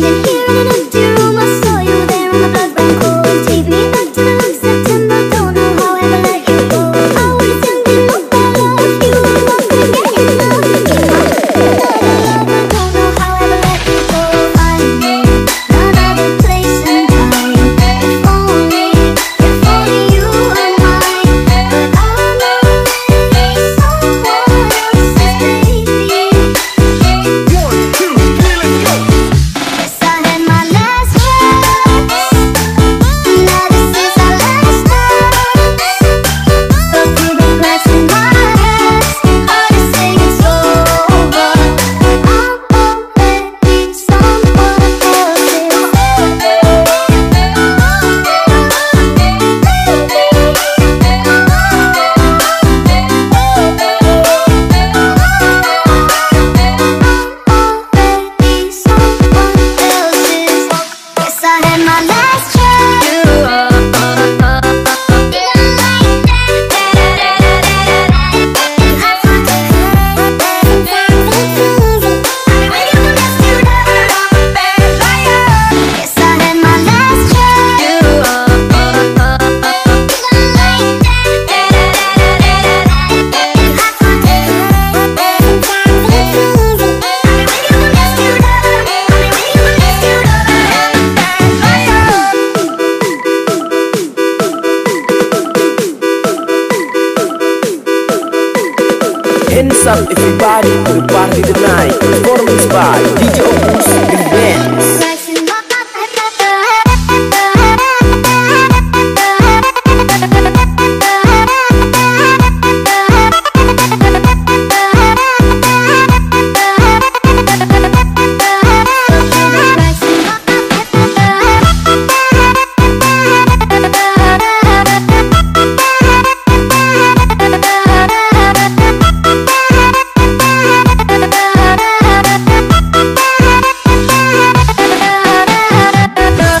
Here and couldn't do. I saw you there on the blood. up everybody to the party tonight. Performance by DJ Opus Green Band